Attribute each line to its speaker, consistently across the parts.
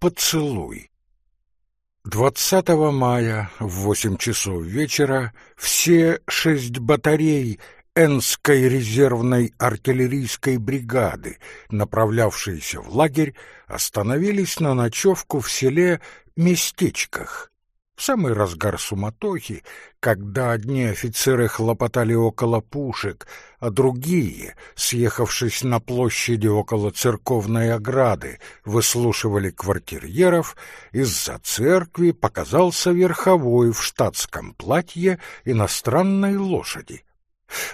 Speaker 1: Поцелуй. 20 мая в восемь часов вечера все шесть батарей Энской резервной артиллерийской бригады, направлявшиеся в лагерь, остановились на ночевку в селе Местечках в самый разгар суматохи, когда одни офицеры хлопотали около пушек, а другие, съехавшись на площади около церковной ограды, выслушивали квартирьеров, из-за церкви показался верховой в штатском платье иностранной лошади.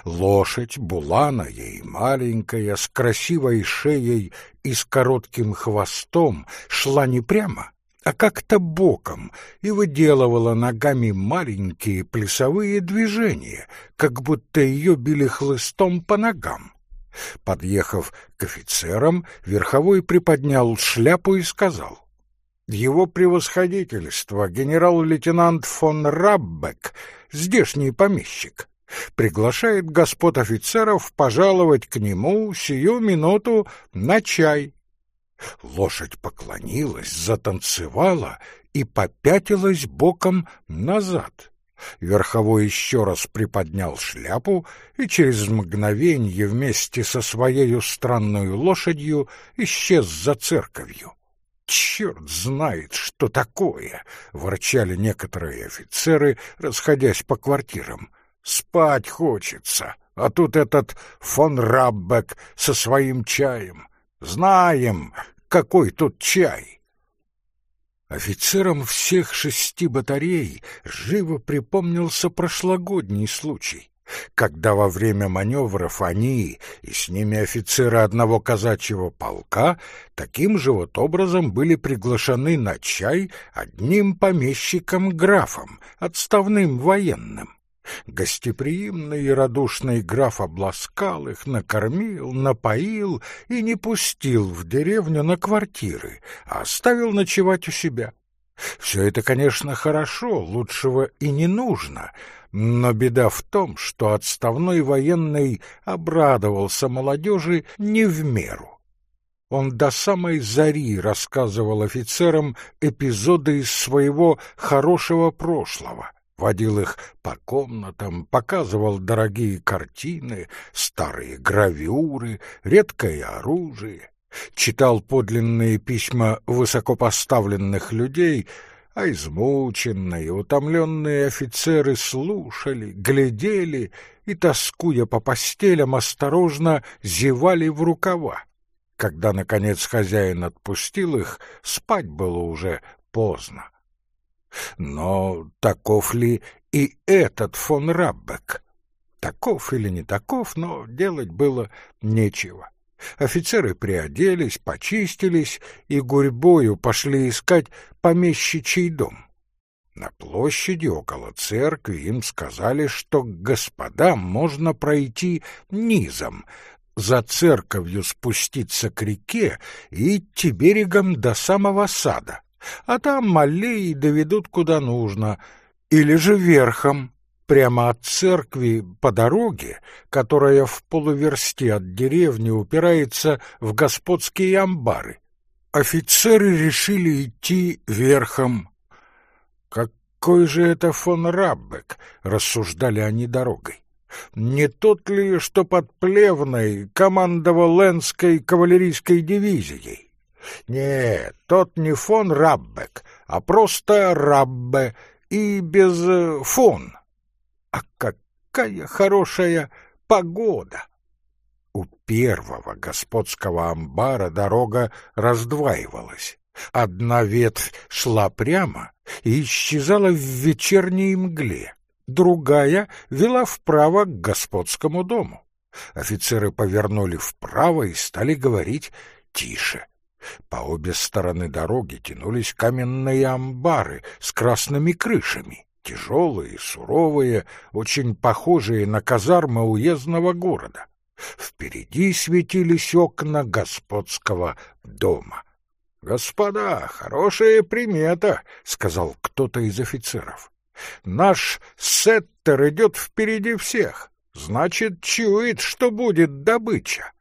Speaker 1: Лошадь, буланая и маленькая, с красивой шеей и с коротким хвостом, шла не прямо, а как-то боком и выделывала ногами маленькие плясовые движения, как будто ее били хлыстом по ногам. Подъехав к офицерам, верховой приподнял шляпу и сказал — его превосходительство, генерал-лейтенант фон Раббек, здешний помещик, приглашает господ офицеров пожаловать к нему сию минуту на чай. Лошадь поклонилась, затанцевала и попятилась боком назад. Верховой еще раз приподнял шляпу и через мгновенье вместе со своей странной лошадью исчез за церковью. «Черт знает, что такое!» — ворчали некоторые офицеры, расходясь по квартирам. «Спать хочется, а тут этот фон Раббек со своим чаем. Знаем, какой тут чай. Офицерам всех шести батарей живо припомнился прошлогодний случай, когда во время маневров они и с ними офицеры одного казачьего полка таким же вот образом были приглашены на чай одним помещиком-графом, отставным военным. Гостеприимный и радушный граф обласкал их, накормил, напоил и не пустил в деревню на квартиры, а оставил ночевать у себя. Все это, конечно, хорошо, лучшего и не нужно, но беда в том, что отставной военный обрадовался молодежи не в меру. Он до самой зари рассказывал офицерам эпизоды из своего хорошего прошлого, водил их по комнатам, показывал дорогие картины, старые гравюры, редкое оружие, читал подлинные письма высокопоставленных людей, а измученные, утомленные офицеры слушали, глядели и, тоскуя по постелям, осторожно зевали в рукава. Когда, наконец, хозяин отпустил их, спать было уже поздно. Но таков ли и этот фон Раббек? Таков или не таков, но делать было нечего. Офицеры приоделись, почистились и гурьбою пошли искать помещичий дом. На площади около церкви им сказали, что к господам можно пройти низом, за церковью спуститься к реке и идти берегом до самого сада а там аллеи доведут куда нужно, или же верхом, прямо от церкви по дороге, которая в полуверсте от деревни упирается в господские амбары. Офицеры решили идти верхом. «Какой же это фон Раббек?» — рассуждали они дорогой. «Не тот ли, что под Плевной командовал Ленской кавалерийской дивизией?» Нет, тот не фон Раббек, а просто Раббе и без э, фон. А какая хорошая погода! У первого господского амбара дорога раздваивалась. Одна ветвь шла прямо и исчезала в вечерней мгле, другая вела вправо к господскому дому. Офицеры повернули вправо и стали говорить тише. По обе стороны дороги тянулись каменные амбары с красными крышами, тяжелые, суровые, очень похожие на казармы уездного города. Впереди светились окна господского дома. — Господа, хорошая примета, — сказал кто-то из офицеров. — Наш сеттер идет впереди всех, значит, чует, что будет добыча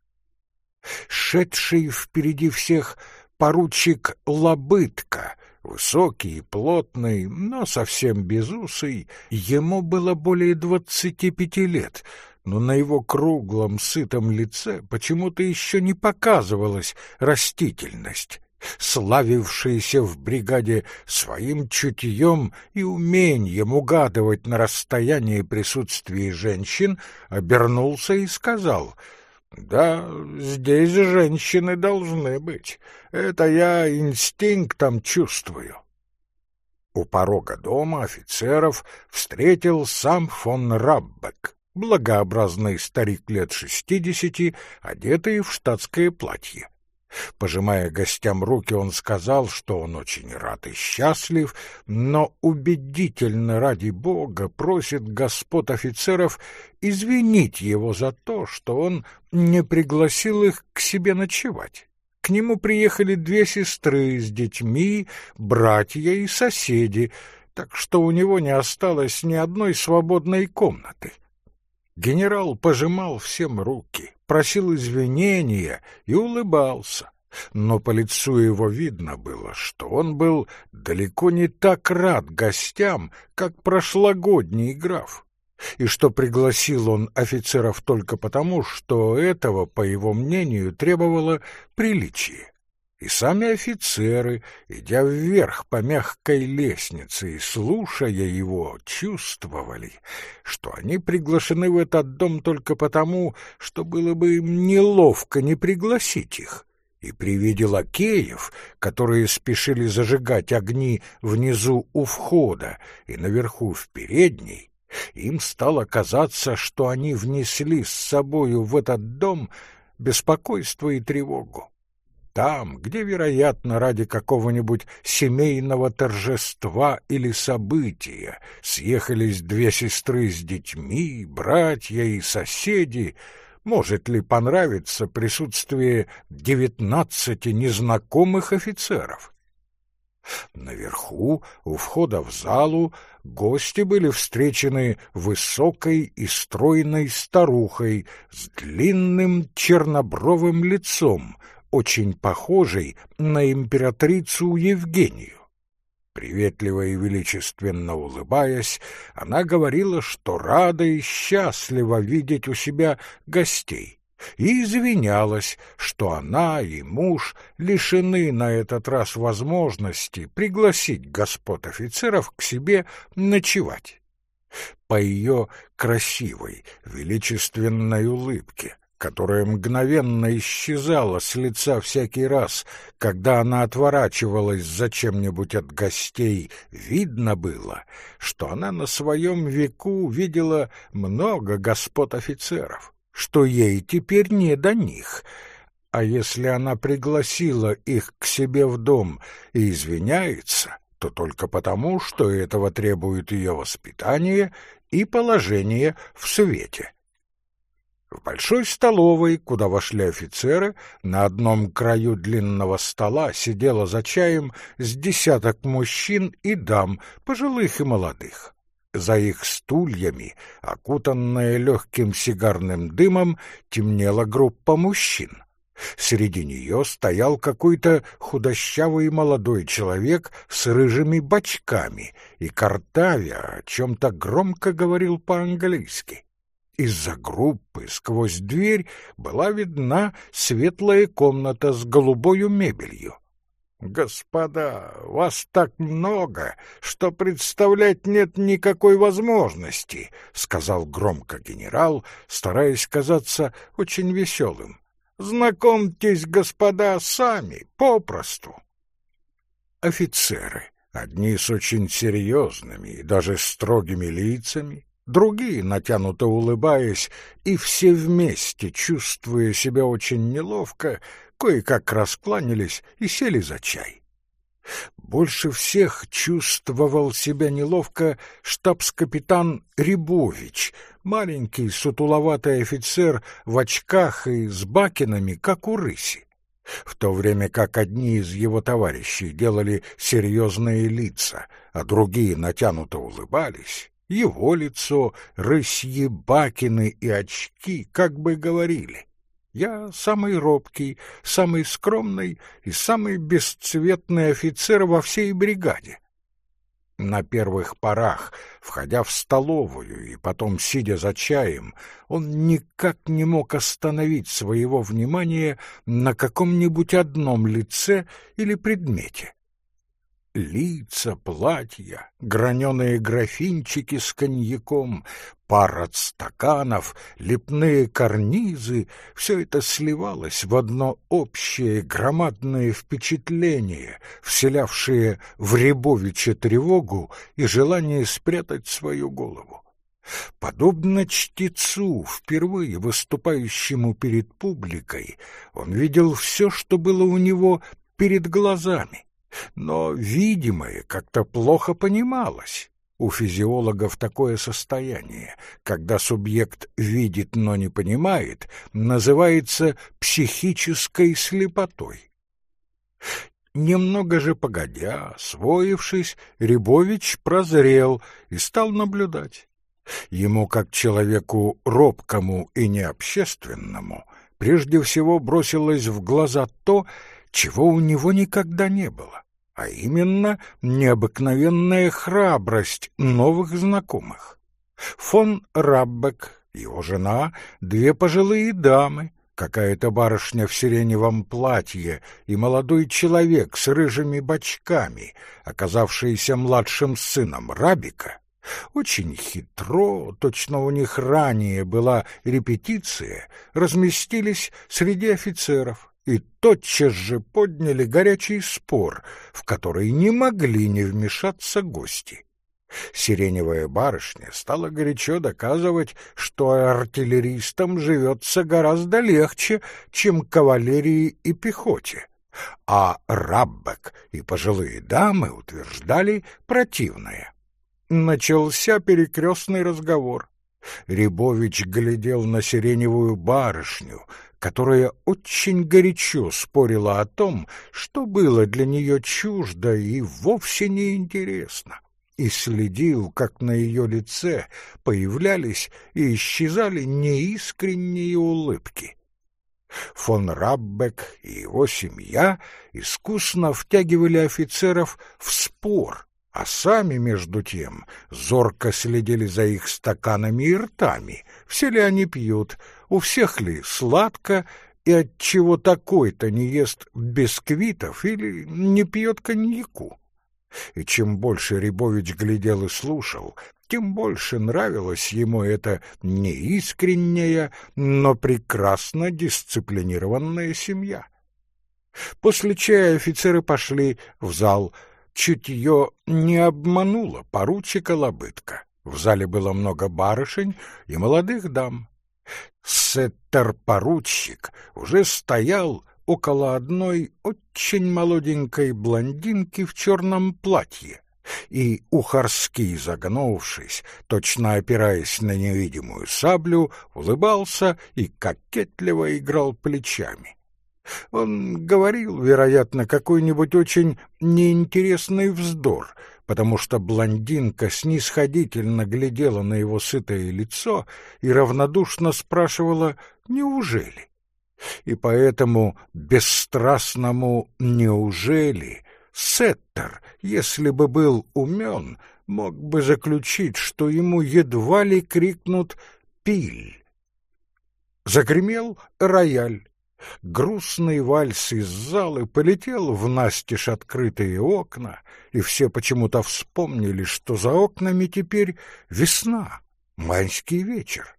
Speaker 1: шедший впереди всех, поручик Лобытка, высокий и плотный, но совсем безусый, ему было более двадцати пяти лет, но на его круглом сытом лице почему-то еще не показывалась растительность славившийся в бригаде своим чутьем и умением угадывать на расстоянии присутствие женщин, обернулся и сказал «Да, здесь женщины должны быть. Это я инстинктом чувствую». У порога дома офицеров встретил сам фон Раббек, благообразный старик лет шестидесяти, одетый в штатское платье. Пожимая гостям руки, он сказал, что он очень рад и счастлив, но убедительно ради Бога просит господ офицеров извинить его за то, что он не пригласил их к себе ночевать. К нему приехали две сестры с детьми, братья и соседи, так что у него не осталось ни одной свободной комнаты. Генерал пожимал всем руки, просил извинения и улыбался, но по лицу его видно было, что он был далеко не так рад гостям, как прошлогодний граф, и что пригласил он офицеров только потому, что этого, по его мнению, требовало приличие. И сами офицеры, идя вверх по мягкой лестнице и слушая его, чувствовали, что они приглашены в этот дом только потому, что было бы им неловко не пригласить их. И при виде лакеев, которые спешили зажигать огни внизу у входа и наверху в передней, им стало казаться, что они внесли с собою в этот дом беспокойство и тревогу. Там, где, вероятно, ради какого-нибудь семейного торжества или события съехались две сестры с детьми, братья и соседи, может ли понравиться присутствие девятнадцати незнакомых офицеров? Наверху, у входа в залу, гости были встречены высокой и стройной старухой с длинным чернобровым лицом, очень похожей на императрицу Евгению. Приветливо и величественно улыбаясь, она говорила, что рада и счастлива видеть у себя гостей, и извинялась, что она и муж лишены на этот раз возможности пригласить господ офицеров к себе ночевать. По ее красивой, величественной улыбке которая мгновенно исчезала с лица всякий раз, когда она отворачивалась зачем-нибудь от гостей, видно было, что она на своем веку видела много господ офицеров, что ей теперь не до них. А если она пригласила их к себе в дом и извиняется, то только потому, что этого требует ее воспитание и положение в свете. В большой столовой, куда вошли офицеры, на одном краю длинного стола сидело за чаем с десяток мужчин и дам, пожилых и молодых. За их стульями, окутанная легким сигарным дымом, темнела группа мужчин. Среди нее стоял какой-то худощавый молодой человек с рыжими бочками, и Картавия о чем-то громко говорил по-английски. Из-за группы сквозь дверь была видна светлая комната с голубою мебелью. «Господа, вас так много, что представлять нет никакой возможности», — сказал громко генерал, стараясь казаться очень веселым. «Знакомьтесь, господа, сами, попросту». Офицеры, одни с очень серьезными и даже строгими лицами, другие, натянуто улыбаясь, и все вместе, чувствуя себя очень неловко, кое-как раскланялись и сели за чай. Больше всех чувствовал себя неловко штабс-капитан Рябович, маленький сутуловатый офицер в очках и с бакинами, как у рыси. В то время как одни из его товарищей делали серьезные лица, а другие натянуто улыбались, его лицо, рысьи бакины и очки как бы говорили Я самый робкий, самый скромный и самый бесцветный офицер во всей бригаде. На первых порах, входя в столовую и потом сидя за чаем, он никак не мог остановить своего внимания на каком-нибудь одном лице или предмете. Лица, платья, граненые графинчики с коньяком, пар от стаканов, лепные карнизы — все это сливалось в одно общее громадное впечатление, вселявшее в Рябовича тревогу и желание спрятать свою голову. Подобно чтецу, впервые выступающему перед публикой, он видел все, что было у него перед глазами но видимое как-то плохо понималось. У физиологов такое состояние, когда субъект видит, но не понимает, называется психической слепотой. Немного же погодя, освоившись, Рябович прозрел и стал наблюдать. Ему, как человеку робкому и необщественному, прежде всего бросилось в глаза то, чего у него никогда не было а именно необыкновенная храбрость новых знакомых. Фон Раббек, его жена, две пожилые дамы, какая-то барышня в сиреневом платье и молодой человек с рыжими бочками, оказавшийся младшим сыном Рабика, очень хитро, точно у них ранее была репетиция, разместились среди офицеров, и тотчас же подняли горячий спор, в который не могли не вмешаться гости. Сиреневая барышня стала горячо доказывать, что артиллеристам живется гораздо легче, чем кавалерии и пехоте, а Раббек и пожилые дамы утверждали противное. Начался перекрестный разговор. Рябович глядел на сиреневую барышню, которая очень горячо спорила о том, что было для нее чуждо и вовсе неинтересно, и следил, как на ее лице появлялись и исчезали неискренние улыбки. Фон Раббек и его семья искусно втягивали офицеров в спор, а сами, между тем, зорко следили за их стаканами и ртами, все ли они пьют, у всех ли сладко и от чего такой-то не ест бисквитов или не пьет коньяку. И чем больше Рябович глядел и слушал, тем больше нравилась ему эта неискренняя, но прекрасно дисциплинированная семья. После чая офицеры пошли в зал. Чутье не обмануло поручика Лобытка. В зале было много барышень и молодых дам. Сеттер-поручик уже стоял около одной очень молоденькой блондинки в черном платье, и Ухарский, загнувшись, точно опираясь на невидимую саблю, улыбался и кокетливо играл плечами. Он говорил, вероятно, какой-нибудь очень неинтересный вздор — потому что блондинка снисходительно глядела на его сытое лицо и равнодушно спрашивала «Неужели?». И поэтому бесстрастному «неужели» Сеттер, если бы был умен, мог бы заключить, что ему едва ли крикнут «пиль». Загремел рояль. Грустный вальс из залы полетел в настежь открытые окна, и все почему-то вспомнили, что за окнами теперь весна, майский вечер.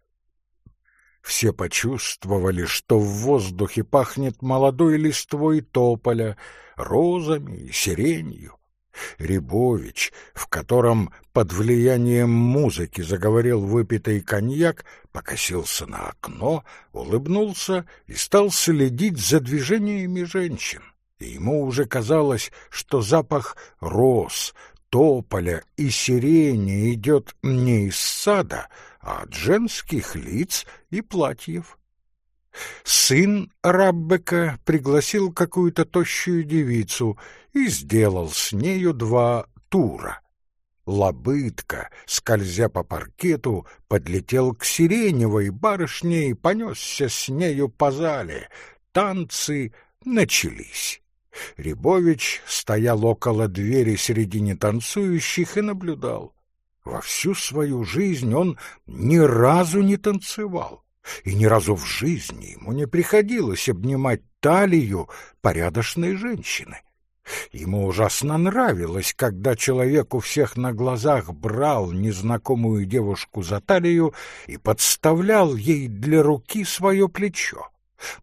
Speaker 1: Все почувствовали, что в воздухе пахнет молодой листвой тополя, розами и сиренью. Рябович, в котором под влиянием музыки заговорил выпитый коньяк, покосился на окно, улыбнулся и стал следить за движениями женщин. И ему уже казалось, что запах роз, тополя и сирени идет не из сада, а от женских лиц и платьев. Сын Раббека пригласил какую-то тощую девицу и сделал с нею два тура. Лобытка, скользя по паркету, подлетел к сиреневой барышне и понесся с нею по зале. Танцы начались. Рябович стоял около двери среди нетанцующих и наблюдал. Во всю свою жизнь он ни разу не танцевал, и ни разу в жизни ему не приходилось обнимать талию порядочной женщины. Ему ужасно нравилось, когда человек у всех на глазах брал незнакомую девушку за талию и подставлял ей для руки свое плечо.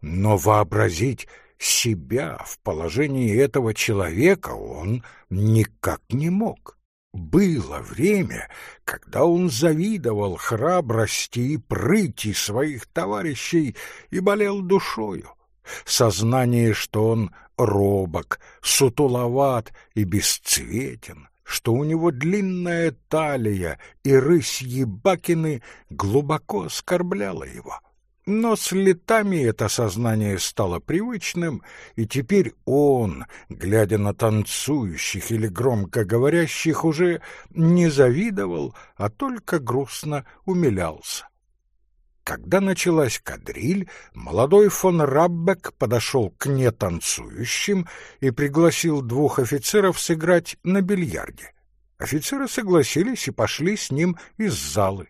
Speaker 1: Но вообразить себя в положении этого человека он никак не мог. Было время, когда он завидовал храбрости и прыти своих товарищей и болел душою. Сознание, что он робок, сутуловат и бесцветен, что у него длинная талия и рысьи бакины глубоко оскорбляло его. Но с летами это сознание стало привычным, и теперь он, глядя на танцующих или громко говорящих, уже не завидовал, а только грустно умилялся. Когда началась кадриль, молодой фон Раббек подошел к нетанцующим и пригласил двух офицеров сыграть на бильярде. Офицеры согласились и пошли с ним из залы.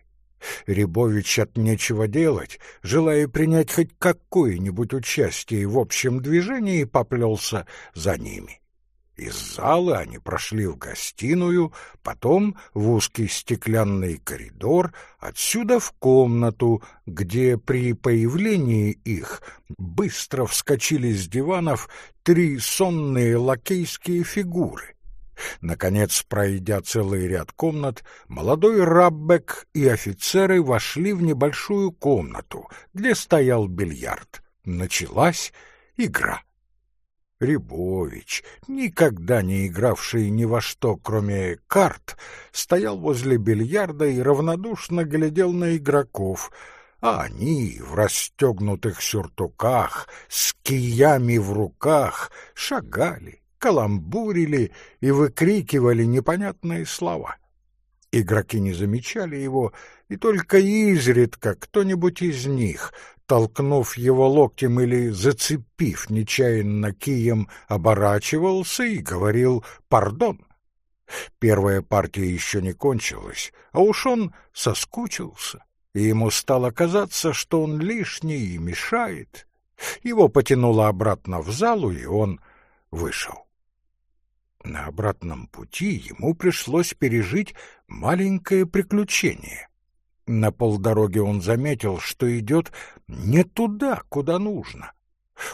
Speaker 1: Рябович от нечего делать, желая принять хоть какое-нибудь участие в общем движении, поплелся за ними. Из зала они прошли в гостиную, потом в узкий стеклянный коридор, отсюда в комнату, где при появлении их быстро вскочили с диванов три сонные лакейские фигуры. Наконец, пройдя целый ряд комнат, молодой Раббек и офицеры вошли в небольшую комнату, где стоял бильярд. Началась игра. Рябович, никогда не игравший ни во что, кроме карт, стоял возле бильярда и равнодушно глядел на игроков, а они в расстегнутых сюртуках, с киями в руках, шагали, каламбурили и выкрикивали непонятные слова. Игроки не замечали его, и только изредка кто-нибудь из них толкнув его локтем или зацепив нечаянно кием, оборачивался и говорил «пардон». Первая партия еще не кончилась, а уж он соскучился, и ему стало казаться, что он лишний и мешает. Его потянуло обратно в залу, и он вышел. На обратном пути ему пришлось пережить маленькое приключение. На полдороги он заметил, что идет не туда, куда нужно.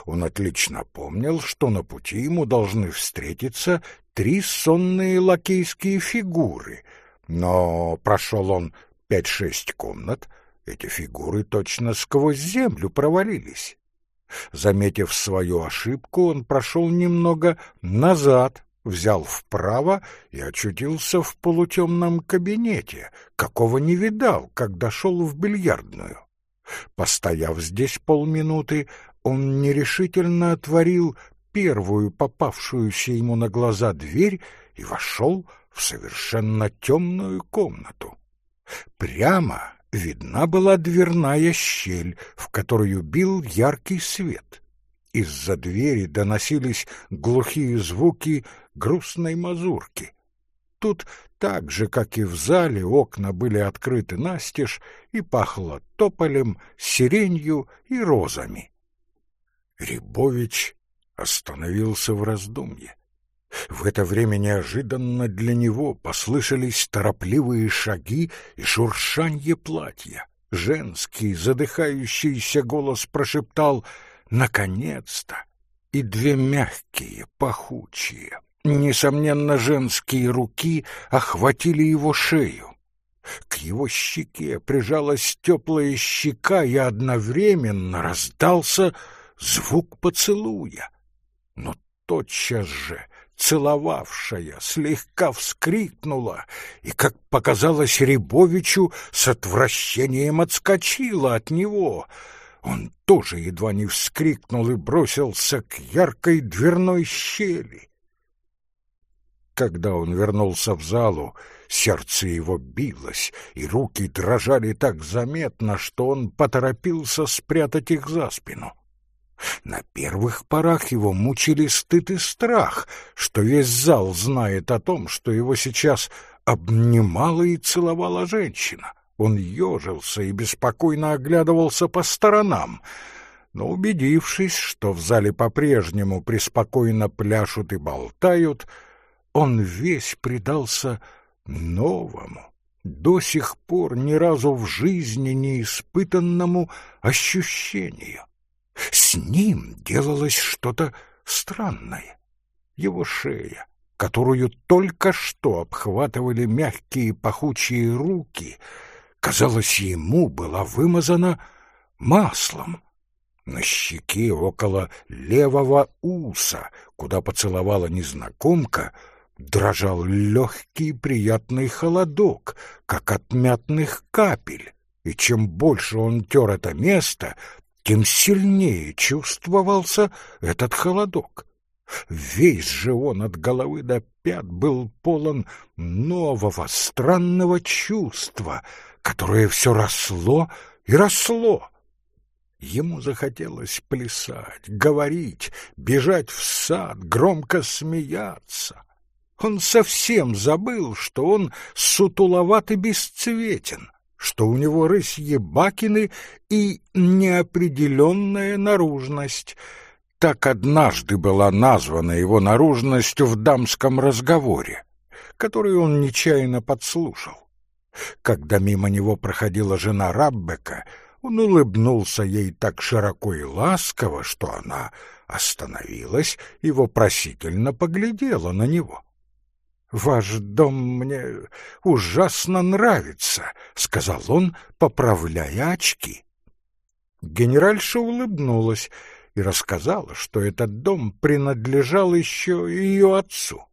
Speaker 1: Он отлично помнил, что на пути ему должны встретиться три сонные лакейские фигуры, но прошел он пять-шесть комнат, эти фигуры точно сквозь землю провалились. Заметив свою ошибку, он прошел немного назад взял вправо и очутился в полутемном кабинете, какого не видал, когда шел в бильярдную. Постояв здесь полминуты, он нерешительно отворил первую попавшуюся ему на глаза дверь и вошел в совершенно темную комнату. Прямо видна была дверная щель, в которую бил яркий свет. Из-за двери доносились глухие звуки грустной мазурки. Тут так же, как и в зале, окна были открыты настежь и пахло тополем, сиренью и розами. Рябович остановился в раздумье. В это время неожиданно для него послышались торопливые шаги и шуршанье платья. Женский, задыхающийся голос прошептал «Наконец-то!» и две мягкие, пахучие, Несомненно, женские руки охватили его шею. К его щеке прижалась теплая щека, и одновременно раздался звук поцелуя. Но тотчас же целовавшая слегка вскрикнула и, как показалось Рябовичу, с отвращением отскочила от него. Он тоже едва не вскрикнул и бросился к яркой дверной щели. Когда он вернулся в залу, сердце его билось, и руки дрожали так заметно, что он поторопился спрятать их за спину. На первых порах его мучили стыд и страх, что весь зал знает о том, что его сейчас обнимала и целовала женщина. Он ежился и беспокойно оглядывался по сторонам, но, убедившись, что в зале по-прежнему преспокойно пляшут и болтают, он весь предался новому, до сих пор ни разу в жизни не испытанному ощущению. С ним делалось что-то странное. Его шея, которую только что обхватывали мягкие пахучие руки, казалось, ему была вымазана маслом. На щеке около левого уса, куда поцеловала незнакомка, дрожал легкий приятный холодок, как от мятных капель, и чем больше он тер это место, тем сильнее чувствовался этот холодок. Весь же он от головы до пят был полон нового странного чувства, которое все росло и росло. Ему захотелось плясать, говорить, бежать в сад, громко смеяться. Он совсем забыл, что он сутуловат и бесцветен, что у него рысьи бакины и неопределенная наружность. Так однажды была названа его наружность в дамском разговоре, который он нечаянно подслушал. Когда мимо него проходила жена Раббека, он улыбнулся ей так широко и ласково, что она остановилась и вопросительно поглядела на него. «Ваш дом мне ужасно нравится», — сказал он, поправляя очки. Генеральша улыбнулась и рассказала, что этот дом принадлежал еще ее отцу.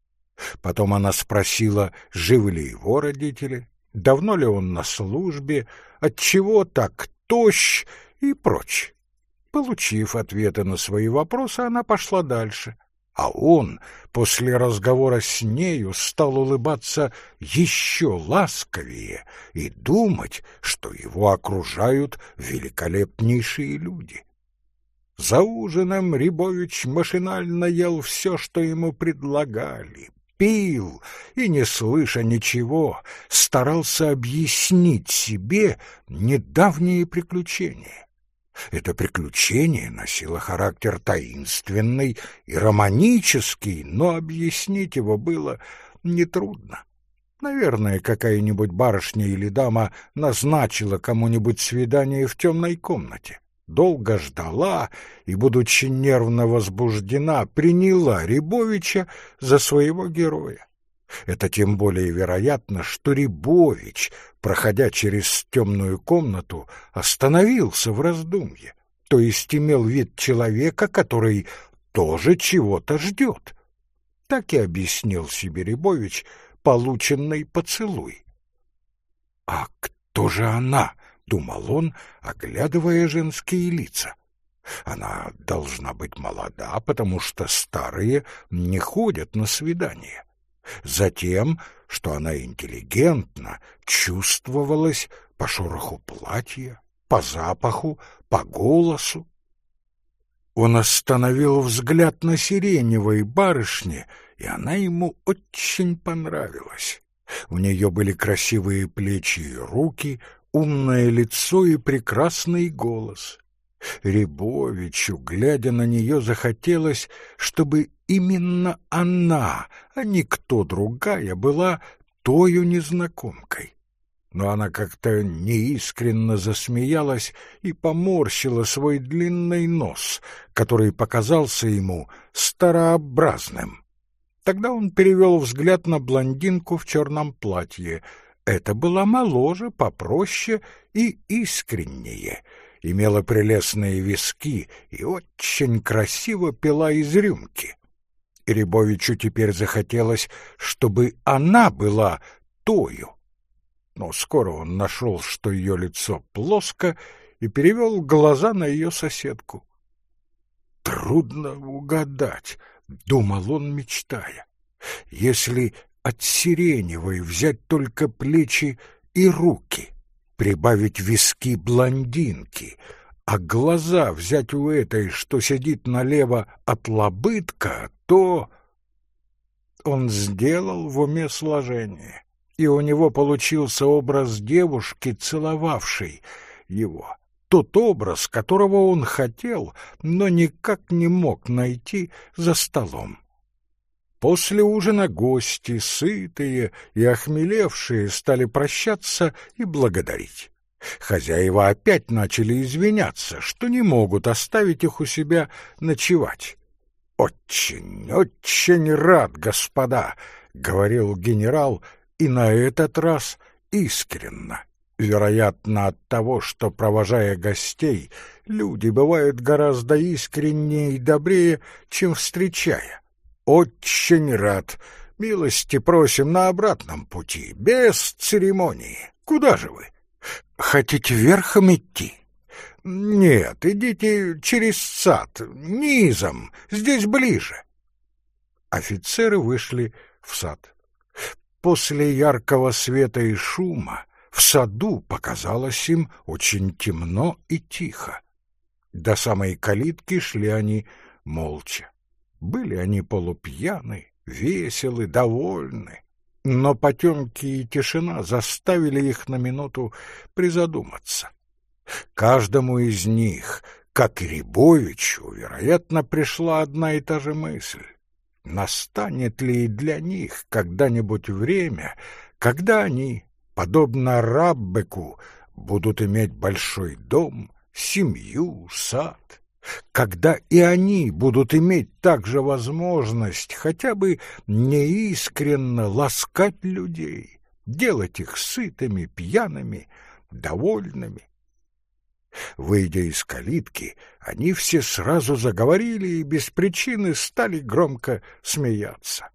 Speaker 1: Потом она спросила, живы ли его родители, давно ли он на службе, отчего так тощ и прочь. Получив ответы на свои вопросы, она пошла дальше — а он после разговора с нею стал улыбаться еще ласковее и думать, что его окружают великолепнейшие люди. За ужином Рябович машинально ел все, что ему предлагали, пил и, не слыша ничего, старался объяснить себе недавние приключения. Это приключение носило характер таинственный и романический, но объяснить его было нетрудно. Наверное, какая-нибудь барышня или дама назначила кому-нибудь свидание в темной комнате. Долго ждала и, будучи нервно возбуждена, приняла Рябовича за своего героя. Это тем более вероятно, что Рябович, проходя через темную комнату, остановился в раздумье, то есть имел вид человека, который тоже чего-то ждет. Так и объяснил себе Рябович полученный поцелуй. «А кто же она?» — думал он, оглядывая женские лица. «Она должна быть молода, потому что старые не ходят на свидания. Затем, что она интеллигентна, чувствовалась по шороху платья, по запаху, по голосу. Он остановил взгляд на сиреневой барышне, и она ему очень понравилась. У нее были красивые плечи и руки, умное лицо и прекрасный голос. Рябовичу, глядя на нее, захотелось, чтобы именно она, а не кто другая, была тою незнакомкой. Но она как-то неискренно засмеялась и поморщила свой длинный нос, который показался ему старообразным. Тогда он перевел взгляд на блондинку в черном платье. Это была моложе, попроще и искреннее — имела прелестные виски и очень красиво пила из рюмки. Рябовичу теперь захотелось, чтобы она была тою. Но скоро он нашел, что ее лицо плоско, и перевел глаза на ее соседку. «Трудно угадать», — думал он, мечтая. Если от сиреневой взять только плечи и руки, прибавить виски блондинки, а глаза взять у этой, что сидит налево от лобытка, то... Он сделал в уме сложение, и у него получился образ девушки, целовавшей его. Тот образ, которого он хотел, но никак не мог найти за столом. После ужина гости, сытые и охмелевшие, стали прощаться и благодарить. Хозяева опять начали извиняться, что не могут оставить их у себя ночевать. «Очень, очень рад, господа», — говорил генерал, и на этот раз искренно. Вероятно, от того, что, провожая гостей, люди бывают гораздо искреннее и добрее, чем встречая. «Очень рад. Милости просим на обратном пути, без церемонии. Куда же вы? Хотите верхом идти?» «Нет, идите через сад, низом, здесь ближе». Офицеры вышли в сад. После яркого света и шума в саду показалось им очень темно и тихо. До самой калитки шли они молча. Были они полупьяны, веселы, довольны, но потемки и тишина заставили их на минуту призадуматься. Каждому из них, как и Рябовичу, вероятно, пришла одна и та же мысль. Настанет ли и для них когда-нибудь время, когда они, подобно Раббеку, будут иметь большой дом, семью, сад? Когда и они будут иметь также возможность хотя бы неискренно ласкать людей, делать их сытыми, пьяными, довольными. Выйдя из калитки, они все сразу заговорили и без причины стали громко смеяться.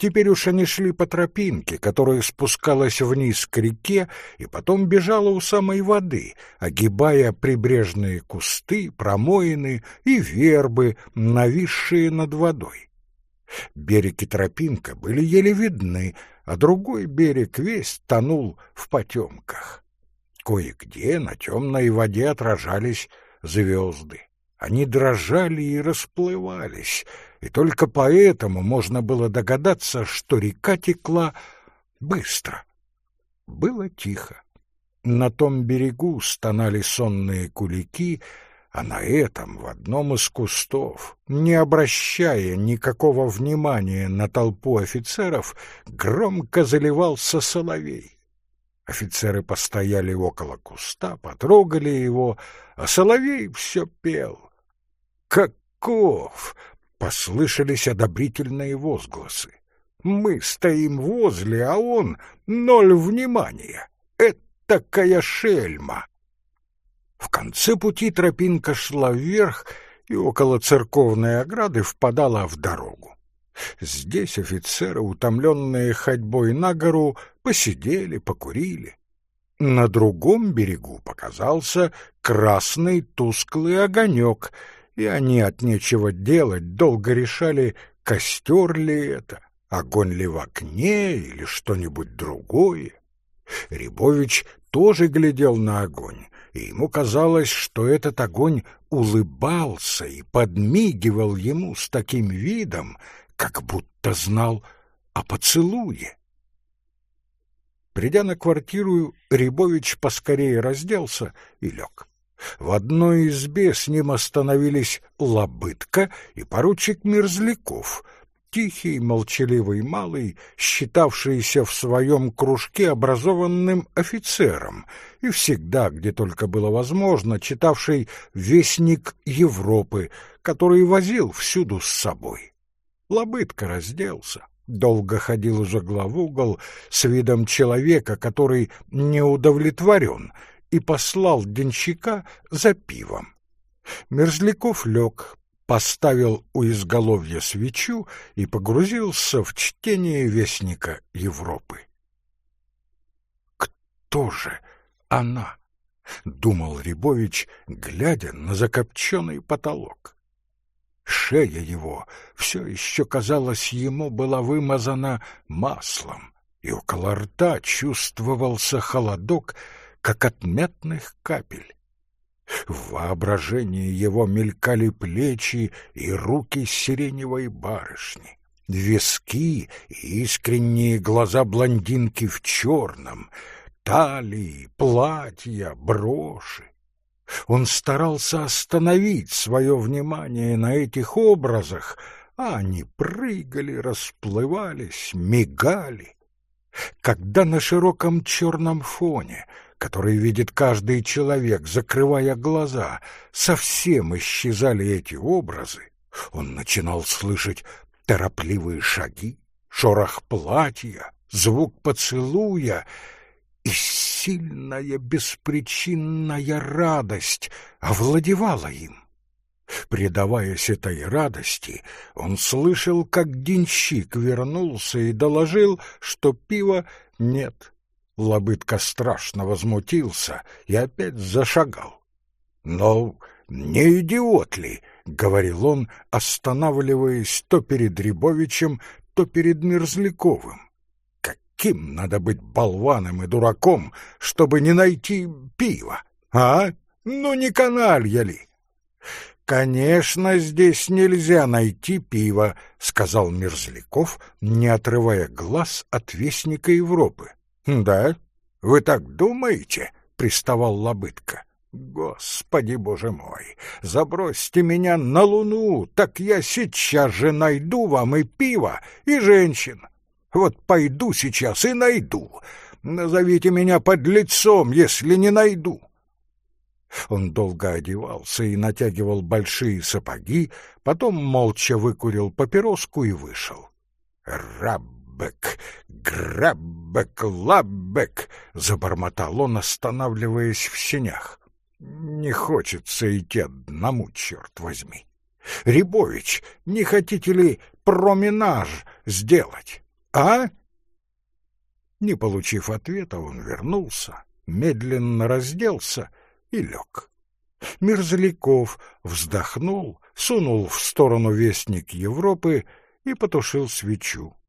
Speaker 1: Теперь уж они шли по тропинке, которая спускалась вниз к реке и потом бежала у самой воды, огибая прибрежные кусты, промоины и вербы, нависшие над водой. Берег и тропинка были еле видны, а другой берег весь тонул в потемках. Кое-где на темной воде отражались звезды. Они дрожали и расплывались, и только поэтому можно было догадаться, что река текла быстро. Было тихо. На том берегу стонали сонные кулики, а на этом, в одном из кустов, не обращая никакого внимания на толпу офицеров, громко заливался соловей. Офицеры постояли около куста, потрогали его, а соловей все пел. «Каков!» — послышались одобрительные возгласы. «Мы стоим возле, а он — ноль внимания. Этакая шельма!» В конце пути тропинка шла вверх и около церковной ограды впадала в дорогу. Здесь офицеры, утомленные ходьбой на гору, посидели, покурили. На другом берегу показался красный тусклый огонек — и они от нечего делать долго решали, костер ли это, огонь ли в окне или что-нибудь другое. Рябович тоже глядел на огонь, и ему казалось, что этот огонь улыбался и подмигивал ему с таким видом, как будто знал о поцелуе. Придя на квартиру, Рябович поскорее разделся и лег. В одной избе с ним остановились Лобытка и поручик Мерзляков, тихий, молчаливый малый, считавшийся в своем кружке образованным офицером и всегда, где только было возможно, читавший «Вестник Европы», который возил всюду с собой. Лобытка разделся долго ходил из угла в угол с видом человека, который не удовлетворен и послал денщика за пивом. Мерзляков лег, поставил у изголовья свечу и погрузился в чтение Вестника Европы. «Кто же она?» — думал Рябович, глядя на закопченный потолок. Шея его все еще, казалось, ему была вымазана маслом, и около рта чувствовался холодок, как от мятных капель. В воображении его мелькали плечи и руки сиреневой барышни, виски и искренние глаза блондинки в черном, талии, платья, броши. Он старался остановить свое внимание на этих образах, а они прыгали, расплывались, мигали. Когда на широком черном фоне который видит каждый человек, закрывая глаза, совсем исчезали эти образы, он начинал слышать торопливые шаги, шорох платья, звук поцелуя, и сильная беспричинная радость овладевала им. Предаваясь этой радости, он слышал, как денщик вернулся и доложил, что пива нет. Лобытка страшно возмутился и опять зашагал. «Но не идиот ли?» — говорил он, останавливаясь то перед Рябовичем, то перед Мерзляковым. «Каким надо быть болваном и дураком, чтобы не найти пива, а? Ну не каналья ли?» «Конечно, здесь нельзя найти пива», — сказал Мерзляков, не отрывая глаз от Вестника Европы. «Да? Вы так думаете?» — приставал Лобытка. «Господи, боже мой, забросьте меня на луну, так я сейчас же найду вам и пиво, и женщин. Вот пойду сейчас и найду. Назовите меня под лицом, если не найду». Он долго одевался и натягивал большие сапоги, потом молча выкурил папироску и вышел. «Раб Лаббек, Граббек, Лаббек!» — забормотал он, останавливаясь в сенях. «Не хочется идти одному, черт возьми. Рябович, не хотите ли променаж сделать, а?» Не получив ответа, он вернулся, медленно разделся и лег. Мерзляков вздохнул, сунул в сторону вестник Европы и потушил свечу.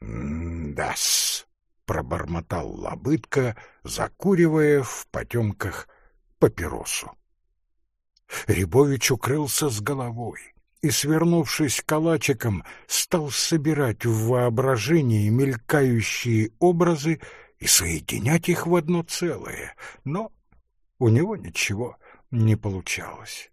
Speaker 1: «Да-с», — пробормотал Лобытка, закуривая в потемках папиросу. Рябович укрылся с головой и, свернувшись калачиком, стал собирать в воображении мелькающие образы и соединять их в одно целое, но у него ничего не получалось.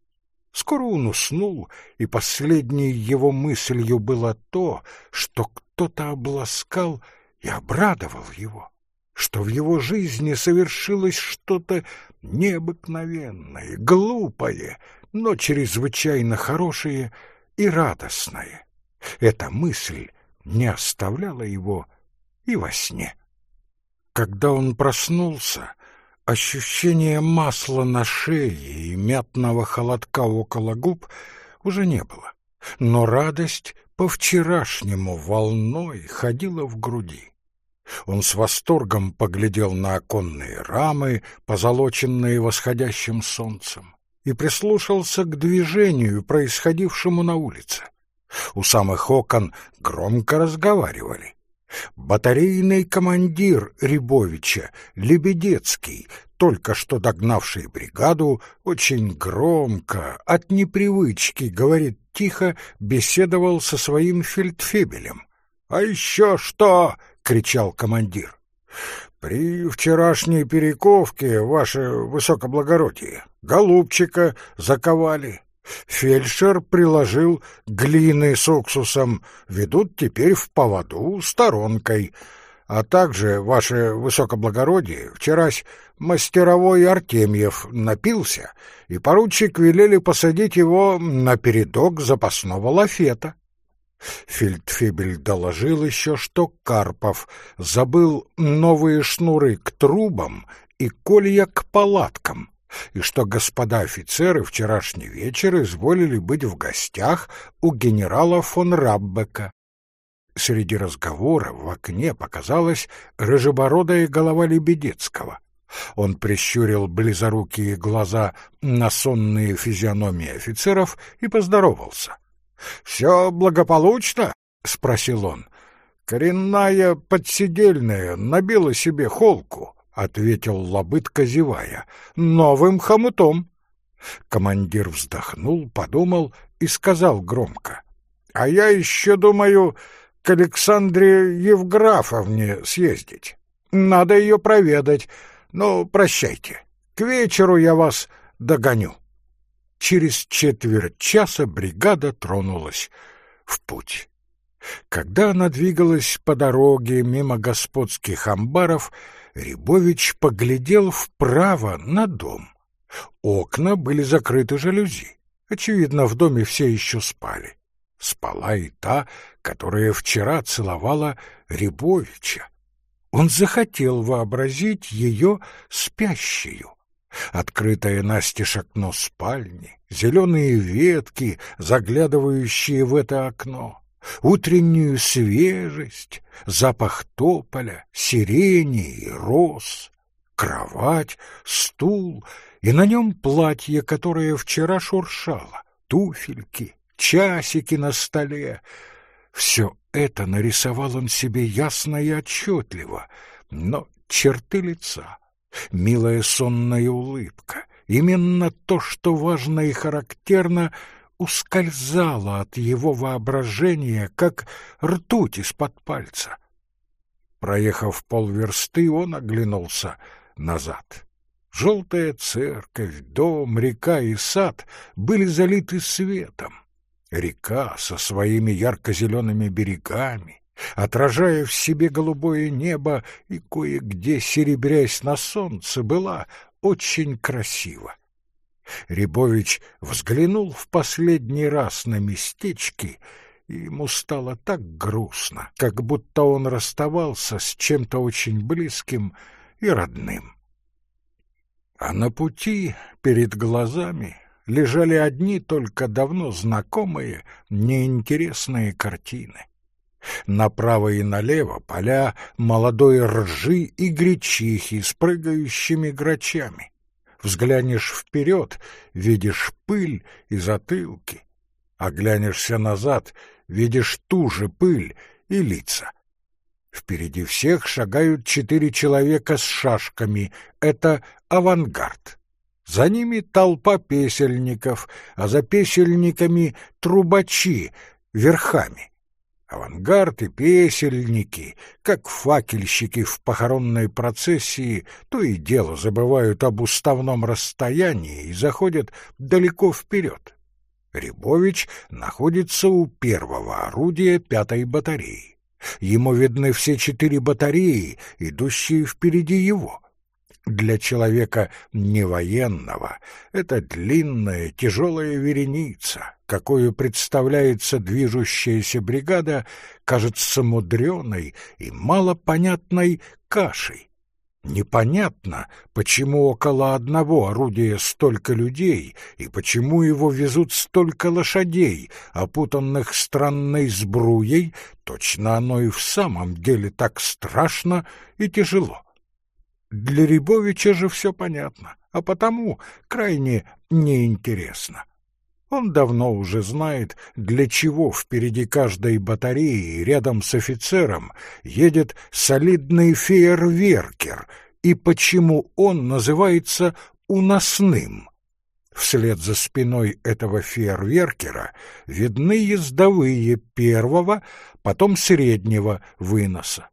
Speaker 1: Скоро он уснул, и последней его мыслью было то, что кто-то обласкал и обрадовал его, что в его жизни совершилось что-то необыкновенное, глупое, но чрезвычайно хорошее и радостное. Эта мысль не оставляла его и во сне. Когда он проснулся, ощущения масла на шее и мятного холодка около губ уже не было, но радость по-вчерашнему волной ходила в груди. Он с восторгом поглядел на оконные рамы, позолоченные восходящим солнцем, и прислушался к движению, происходившему на улице. У самых окон громко разговаривали. Батарейный командир Рябовича, Лебедецкий, только что догнавший бригаду, очень громко, от непривычки, говорит тихо, беседовал со своим фельдфебелем. «А еще что?» — кричал командир. «При вчерашней перековке, ваше высокоблагородие, голубчика заковали. Фельдшер приложил глины с уксусом, ведут теперь в поводу сторонкой. А также, ваше высокоблагородие, вчерась мастеровой Артемьев напился, и поручик велели посадить его на передок запасного лафета. Фельдфебель доложил еще, что Карпов забыл новые шнуры к трубам и колья к палаткам, и что господа офицеры вчерашний вечер изволили быть в гостях у генерала фон Раббека. Среди разговора в окне показалась рыжебородая голова Лебедецкого — Он прищурил близорукие глаза на сонные физиономии офицеров и поздоровался. — Все благополучно? — спросил он. — Коренная подсидельная набила себе холку, — ответил Лобытка, зевая, — новым хомутом. Командир вздохнул, подумал и сказал громко. — А я еще думаю к Александре Евграфовне съездить. Надо ее проведать. Ну, прощайте. К вечеру я вас догоню. Через четверть часа бригада тронулась в путь. Когда она двигалась по дороге мимо господских амбаров, Рябович поглядел вправо на дом. Окна были закрыты жалюзи. Очевидно, в доме все еще спали. Спала и та, которая вчера целовала Рябовича. Он захотел вообразить ее спящую. Открытое настежь окно спальни, зеленые ветки, заглядывающие в это окно, утреннюю свежесть, запах тополя, сирени и роз, кровать, стул и на нем платье, которое вчера шуршало, туфельки, часики на столе. Все это нарисовал он себе ясно и отчетливо, но черты лица, милая сонная улыбка, именно то, что важно и характерно, ускользало от его воображения, как ртуть из-под пальца. Проехав полверсты, он оглянулся назад. Желтая церковь, дом, река и сад были залиты светом. Река со своими ярко-зелеными берегами, отражая в себе голубое небо и кое-где серебрясь на солнце, была очень красива. Рябович взглянул в последний раз на местечки, и ему стало так грустно, как будто он расставался с чем-то очень близким и родным. А на пути перед глазами лежали одни только давно знакомые, неинтересные картины. Направо и налево поля молодой ржи и гречихи с прыгающими грачами. Взглянешь вперед — видишь пыль и затылки. Оглянешься назад — видишь ту же пыль и лица. Впереди всех шагают четыре человека с шашками. Это авангард. За ними толпа песельников, а за песельниками трубачи верхами. Авангард и песельники, как факельщики в похоронной процессии, то и дело забывают об уставном расстоянии и заходят далеко вперед. Рябович находится у первого орудия пятой батареи. Ему видны все четыре батареи, идущие впереди его. Для человека невоенного это длинная тяжелая вереница, какую представляется движущаяся бригада, кажется мудреной и малопонятной кашей. Непонятно, почему около одного орудия столько людей и почему его везут столько лошадей, опутанных странной сбруей, точно оно и в самом деле так страшно и тяжело. Для Рябовича же все понятно, а потому крайне неинтересно. Он давно уже знает, для чего впереди каждой батареи рядом с офицером едет солидный фейерверкер и почему он называется уносным. Вслед за спиной этого фейерверкера видны ездовые первого, потом среднего выноса.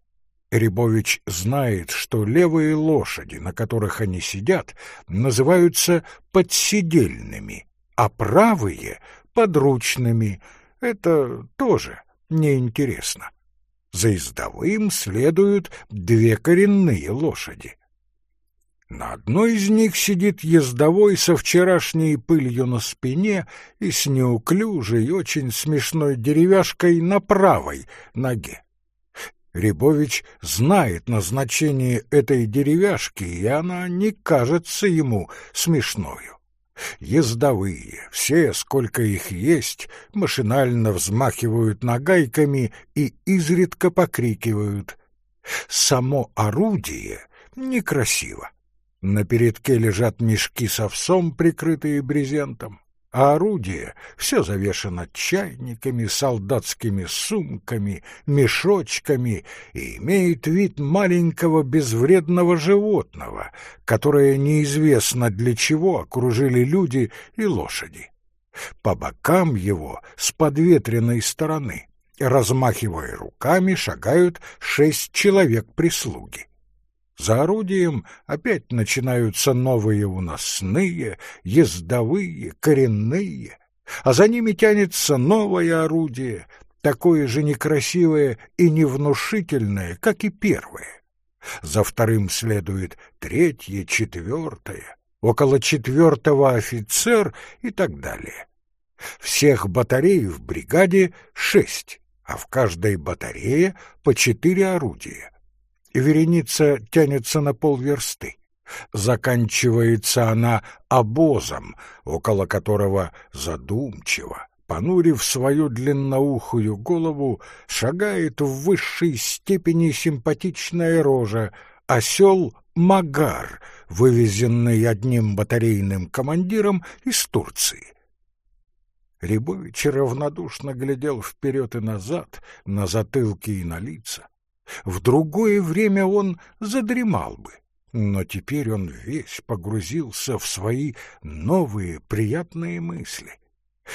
Speaker 1: Рябович знает, что левые лошади, на которых они сидят, называются подседельными, а правые — подручными. Это тоже неинтересно. За ездовым следуют две коренные лошади. На одной из них сидит ездовой со вчерашней пылью на спине и с неуклюжей, очень смешной деревяшкой на правой ноге. Рябович знает назначение этой деревяшки, и она не кажется ему смешною. Ездовые, все, сколько их есть, машинально взмахивают нагайками и изредка покрикивают. Само орудие некрасиво. На передке лежат мешки с овсом, прикрытые брезентом а орудие все завешено чайниками, солдатскими сумками, мешочками и имеет вид маленького безвредного животного, которое неизвестно для чего окружили люди и лошади. По бокам его с подветренной стороны, размахивая руками, шагают шесть человек прислуги. За орудием опять начинаются новые уносные, ездовые, коренные, а за ними тянется новое орудие, такое же некрасивое и невнушительное, как и первое. За вторым следует третье, четвертое, около четвертого офицер и так далее. Всех батарей в бригаде шесть, а в каждой батарее по четыре орудия вереница тянется на полверсты. Заканчивается она обозом, около которого задумчиво, понурив свою длинноухую голову, шагает в высшей степени симпатичная рожа, осел Магар, вывезенный одним батарейным командиром из Турции. Рябович равнодушно глядел вперед и назад, на затылки и на лица. В другое время он задремал бы, но теперь он весь погрузился в свои новые приятные мысли.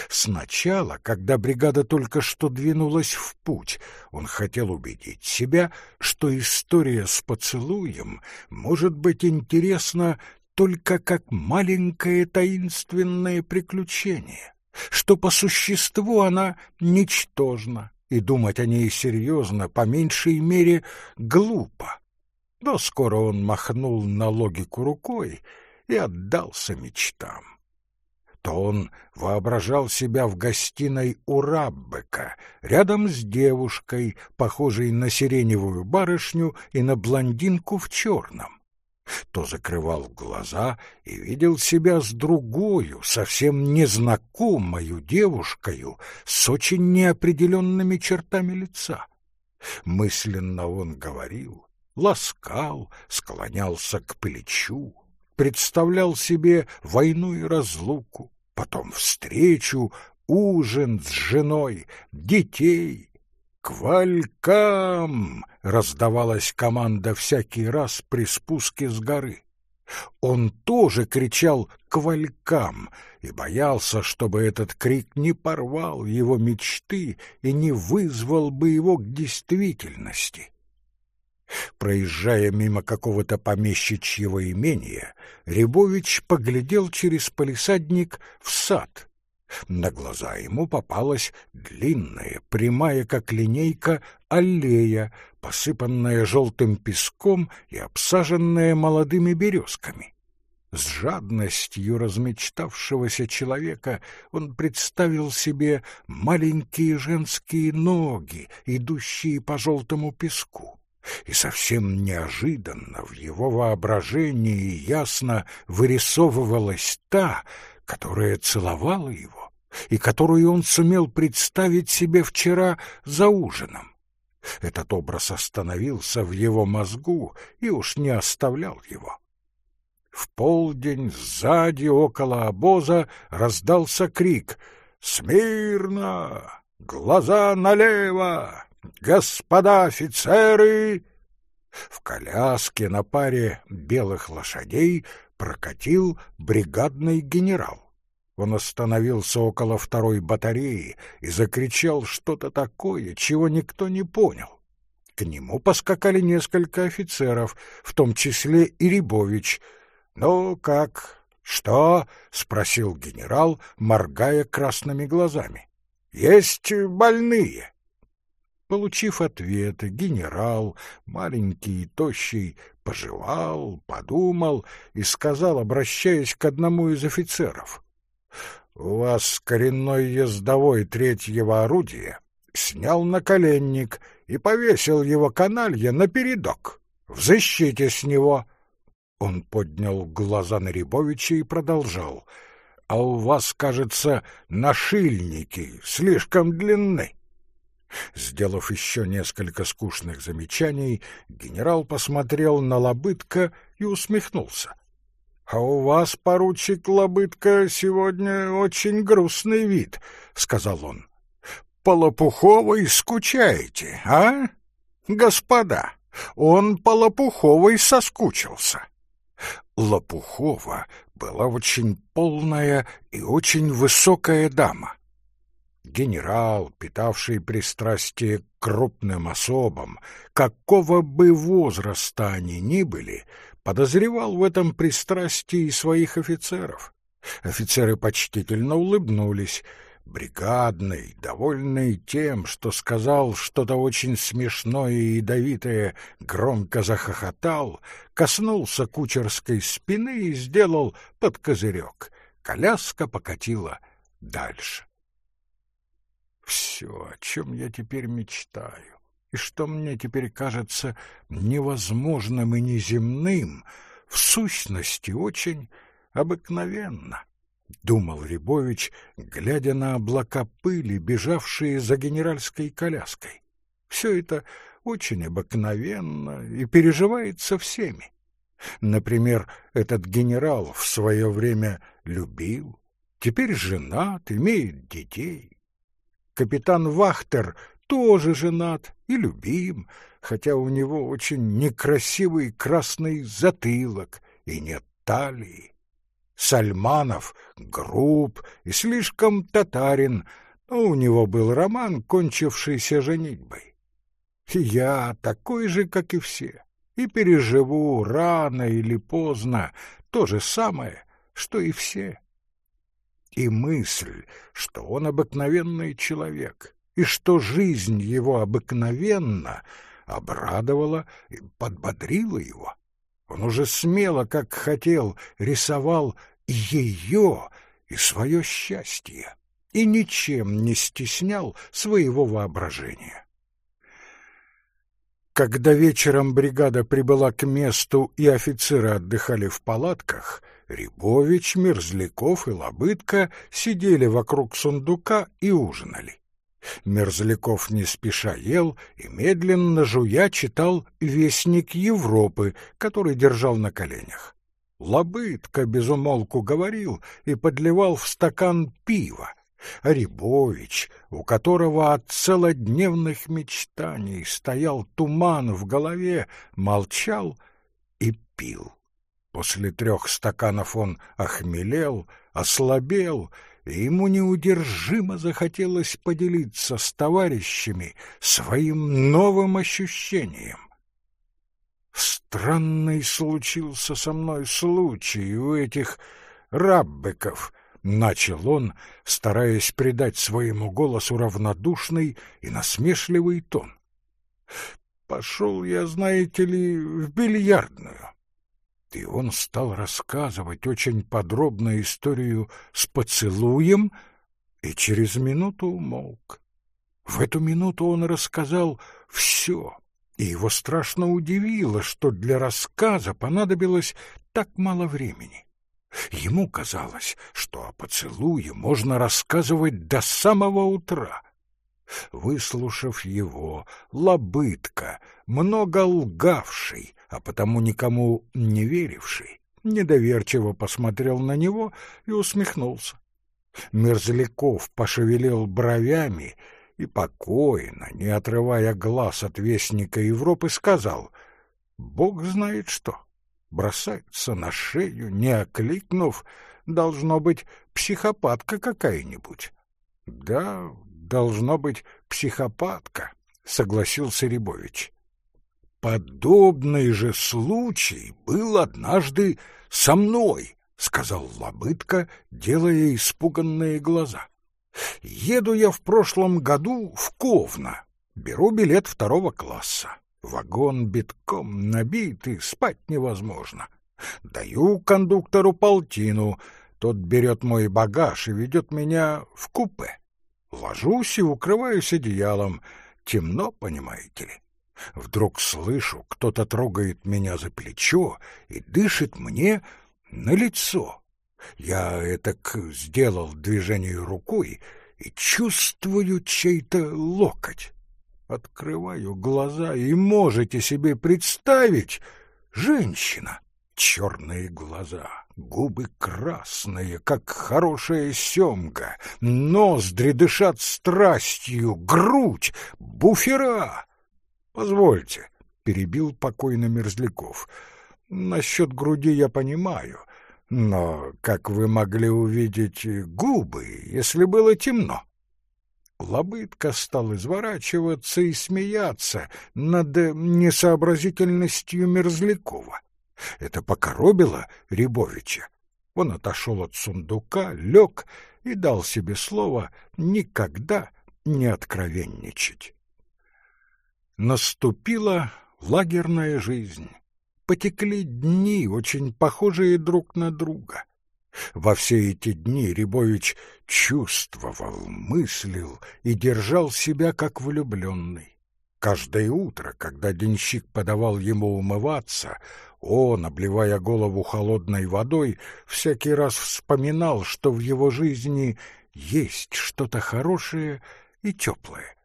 Speaker 1: Сначала, когда бригада только что двинулась в путь, он хотел убедить себя, что история с поцелуем может быть интересна только как маленькое таинственное приключение, что по существу она ничтожна, и думать о ней серьезно, по меньшей мере, глупо. Но скоро он махнул на логику рукой и отдался мечтам. То он воображал себя в гостиной у Раббека, рядом с девушкой, похожей на сиреневую барышню и на блондинку в черном то закрывал глаза и видел себя с другою, совсем незнакомою девушкою с очень неопределенными чертами лица. Мысленно он говорил, ласкал, склонялся к плечу, представлял себе войну и разлуку, потом встречу, ужин с женой, детей, «К валькам!» — раздавалась команда всякий раз при спуске с горы. Он тоже кричал «к валькам» и боялся, чтобы этот крик не порвал его мечты и не вызвал бы его к действительности. Проезжая мимо какого-то помещичьего имения, Рябович поглядел через палисадник в сад — на глаза ему попалась длинная, прямая, как линейка, аллея, посыпанная желтым песком и обсаженная молодыми березками. С жадностью размечтавшегося человека он представил себе маленькие женские ноги, идущие по желтому песку. И совсем неожиданно в его воображении ясно вырисовывалась та, которая целовала его и которую он сумел представить себе вчера за ужином. Этот образ остановился в его мозгу и уж не оставлял его. В полдень сзади, около обоза, раздался крик «Смирно! Глаза налево! Господа офицеры!» В коляске на паре белых лошадей прокатил бригадный генерал. Он остановился около второй батареи и закричал что-то такое, чего никто не понял. К нему поскакали несколько офицеров, в том числе и Рябович. «Ну как? Что?» — спросил генерал, моргая красными глазами. «Есть больные». Получив ответы, генерал, маленький и тощий, пожевал, подумал и сказал, обращаясь к одному из офицеров — у вас коренной ездовой третьего орудия снял наколенник и повесил его каналья на передок. Взыщите с него. Он поднял глаза на Рябовича и продолжал. А у вас, кажется, нашильники слишком длинны. Сделав еще несколько скучных замечаний, генерал посмотрел на Лобытка и усмехнулся. «А у вас, поручик Лобытка, сегодня очень грустный вид», — сказал он. «По Лопуховой скучаете, а? Господа, он по Лопуховой соскучился». Лопухова была очень полная и очень высокая дама. Генерал, питавший пристрастие к крупным особам, какого бы возраста они ни были, подозревал в этом пристрастии своих офицеров. Офицеры почтительно улыбнулись. Бригадный, довольный тем, что сказал что-то очень смешное и ядовитое, громко захохотал, коснулся кучерской спины и сделал под козырек. Коляска покатила дальше. Все, о чем я теперь мечтаю, и что мне теперь кажется невозможным и неземным, в сущности очень обыкновенно, — думал Рябович, глядя на облака пыли, бежавшие за генеральской коляской. Все это очень обыкновенно и переживается всеми. Например, этот генерал в свое время любил, теперь женат, имеет детей. Капитан Вахтер тоже женат и любим, хотя у него очень некрасивый красный затылок и нет талии. Сальманов груб и слишком татарин, но у него был роман, кончившийся женитьбой. Я такой же, как и все, и переживу рано или поздно то же самое, что и все. И мысль, что он обыкновенный человек, и что жизнь его обыкновенна, обрадовала и подбодрила его. Он уже смело, как хотел, рисовал ее и свое счастье, и ничем не стеснял своего воображения. Когда вечером бригада прибыла к месту и офицеры отдыхали в палатках, Рябович, Мерзляков и Лобытка сидели вокруг сундука и ужинали. Мерзляков не спеша ел и медленно жуя читал «Вестник Европы», который держал на коленях. Лобытка безумолку говорил и подливал в стакан пива, а Рябович, у которого от целодневных мечтаний стоял туман в голове, молчал и пил. После трех стаканов он охмелел, ослабел и ему неудержимо захотелось поделиться с товарищами своим новым ощущением. Странный случился со мной случай у этих раббеков, — начал он, стараясь придать своему голосу равнодушный и насмешливый тон. Пошел я, знаете ли, в бильярдную. И он стал рассказывать очень подробно историю с поцелуем и через минуту умолк. В эту минуту он рассказал все, и его страшно удивило, что для рассказа понадобилось так мало времени. Ему казалось, что о поцелуе можно рассказывать до самого утра. Выслушав его, лобытка, много лгавший, а потому никому не веривший, недоверчиво посмотрел на него и усмехнулся. Мерзляков пошевелил бровями и покойно, не отрывая глаз от вестника Европы, сказал «Бог знает что». Бросается на шею, не окликнув, должно быть психопатка какая-нибудь. Да, должно быть психопатка, согласился Рябович. Подобный же случай был однажды со мной, сказал Лобытка, делая испуганные глаза. Еду я в прошлом году в Ковно, беру билет второго класса. Вагон битком набит и спать невозможно. Даю кондуктору полтину, тот берет мой багаж и ведет меня в купе. Ложусь и укрываюсь одеялом. Темно, понимаете ли. Вдруг слышу, кто-то трогает меня за плечо и дышит мне на лицо. Я это сделал движение рукой и чувствую чей-то локоть. Открываю глаза и можете себе представить женщина. Черные глаза, Губы красные, как хорошая семга, ноздри дышат страстью, грудь, буфера. Позвольте, перебил покойно Мерзляков. Насчет груди я понимаю, но как вы могли увидеть губы, если было темно? Лобытка стал изворачиваться и смеяться над несообразительностью Мерзлякова. Это покоробило Рябовича. Он отошел от сундука, лег и дал себе слово никогда не откровенничать. Наступила лагерная жизнь. Потекли дни, очень похожие друг на друга. Во все эти дни Рябович чувствовал, мыслил и держал себя как влюбленный. Каждое утро, когда денщик подавал ему умываться, он, обливая голову холодной водой, всякий раз вспоминал, что в его жизни есть что-то хорошее и теплое.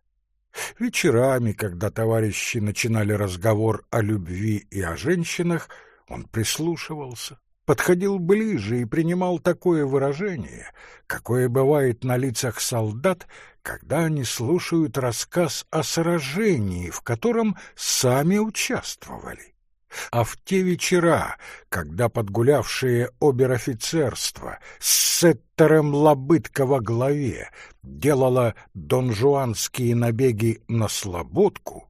Speaker 1: Вечерами, когда товарищи начинали разговор о любви и о женщинах, он прислушивался, подходил ближе и принимал такое выражение, какое бывает на лицах солдат, когда они слушают рассказ о сражении, в котором сами участвовали. А в те вечера, когда подгулявшее обер-офицерство с сеттером Лобытка во главе делало донжуанские набеги на Слободку,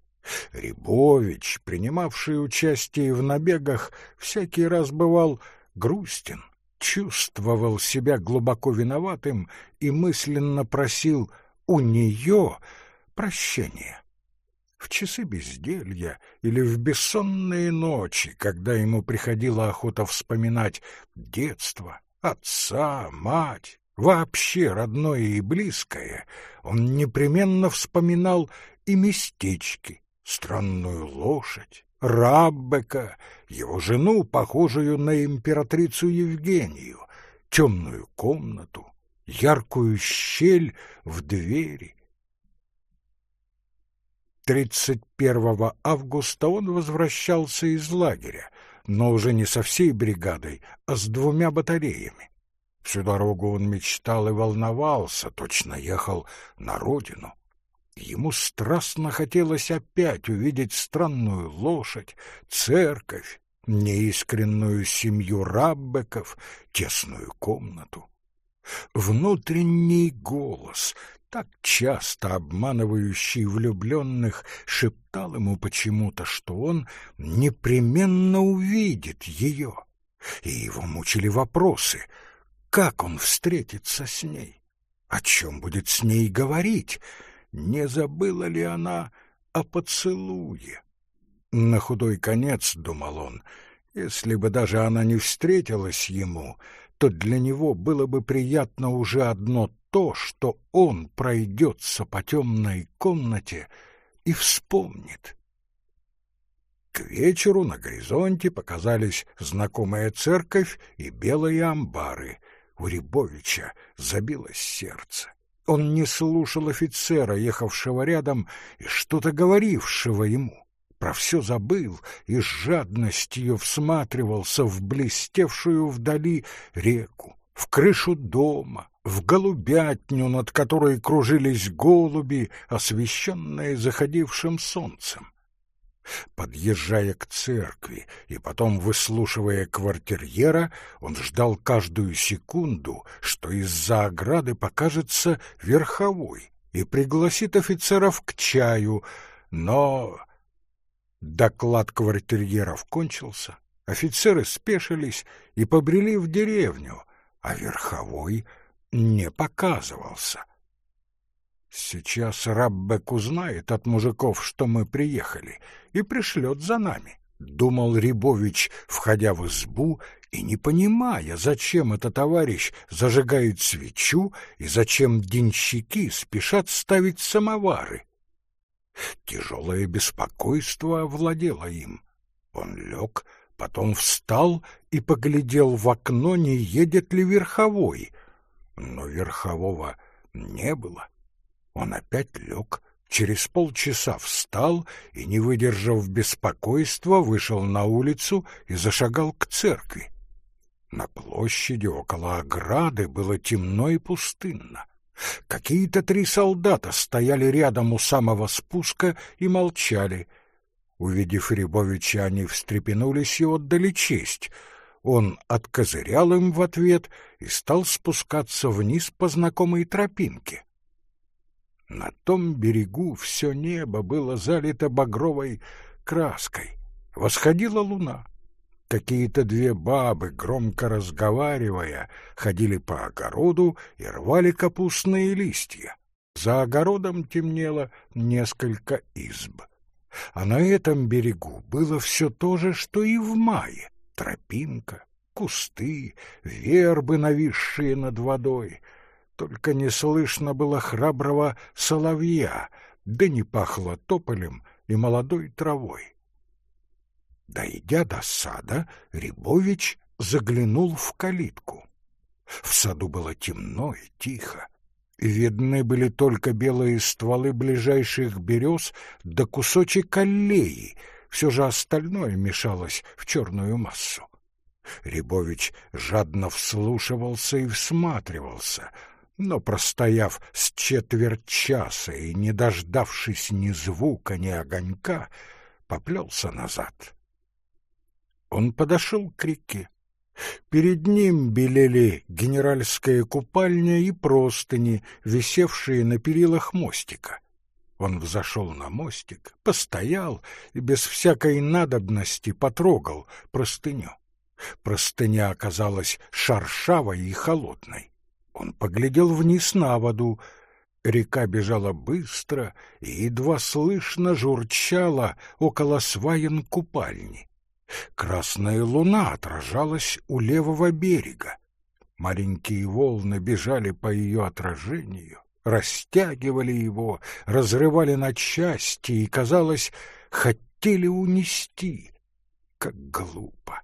Speaker 1: Рябович, принимавший участие в набегах, всякий раз бывал грустен, чувствовал себя глубоко виноватым и мысленно просил у нее прощения. В часы безделья или в бессонные ночи, когда ему приходила охота вспоминать детство, отца, мать, вообще родное и близкое, он непременно вспоминал и местечки, странную лошадь, Раббека, его жену, похожую на императрицу Евгению, темную комнату, яркую щель в двери. 31 августа он возвращался из лагеря, но уже не со всей бригадой, а с двумя батареями. Всю дорогу он мечтал и волновался, точно ехал на родину. Ему страстно хотелось опять увидеть странную лошадь, церковь, неискренную семью раббеков, тесную комнату. Внутренний голос, так часто обманывающий влюбленных, шептал ему почему-то, что он непременно увидит ее. И его мучили вопросы, как он встретится с ней, о чем будет с ней говорить, не забыла ли она о поцелуе. На худой конец, думал он, если бы даже она не встретилась ему, то для него было бы приятно уже одно то, что он пройдется по темной комнате и вспомнит. К вечеру на горизонте показались знакомая церковь и белые амбары. У Рябовича забилось сердце. Он не слушал офицера, ехавшего рядом, и что-то говорившего ему. Про все забыл и с жадностью всматривался в блестевшую вдали реку, в крышу дома, в голубятню, над которой кружились голуби, освещенные заходившим солнцем. Подъезжая к церкви и потом выслушивая квартирьера, он ждал каждую секунду, что из-за ограды покажется верховой и пригласит офицеров к чаю, но... Доклад квартирьеров кончился, офицеры спешились и побрели в деревню, а верховой не показывался. Сейчас Раббек узнает от мужиков, что мы приехали, и пришлет за нами, — думал Рябович, входя в избу и не понимая, зачем этот товарищ зажигает свечу и зачем денщики спешат ставить самовары. Тяжелое беспокойство овладело им. Он лег, потом встал и поглядел в окно, не едет ли верховой. Но верхового не было. Он опять лег, через полчаса встал и, не выдержав беспокойства, вышел на улицу и зашагал к церкви. На площади около ограды было темно и пустынно. Какие-то три солдата стояли рядом у самого спуска и молчали. Увидев Рябовича, они встрепенулись и отдали честь. Он откозырял им в ответ и стал спускаться вниз по знакомой тропинке. На том берегу все небо было залито багровой краской. Восходила луна. Какие-то две бабы, громко разговаривая, ходили по огороду и рвали капустные листья. За огородом темнело несколько изб. А на этом берегу было все то же, что и в мае. Тропинка, кусты, вербы, нависшие над водой. Только не слышно было храброго соловья, да не пахло тополем и молодой травой. Дойдя до сада, Рябович заглянул в калитку. В саду было темно и тихо. Видны были только белые стволы ближайших берез да кусочек аллеи, все же остальное мешалось в черную массу. Рябович жадно вслушивался и всматривался, но, простояв с четверть часа и не дождавшись ни звука, ни огонька, поплелся назад. Он подошел к реке. Перед ним белели генеральская купальня и простыни, висевшие на перилах мостика. Он взошел на мостик, постоял и без всякой надобности потрогал простыню. Простыня оказалась шершавой и холодной. Он поглядел вниз на воду. Река бежала быстро и едва слышно журчала около сваен купальни. Красная луна отражалась у левого берега. Маленькие волны бежали по ее отражению, растягивали его, разрывали на части и, казалось, хотели унести. Как глупо!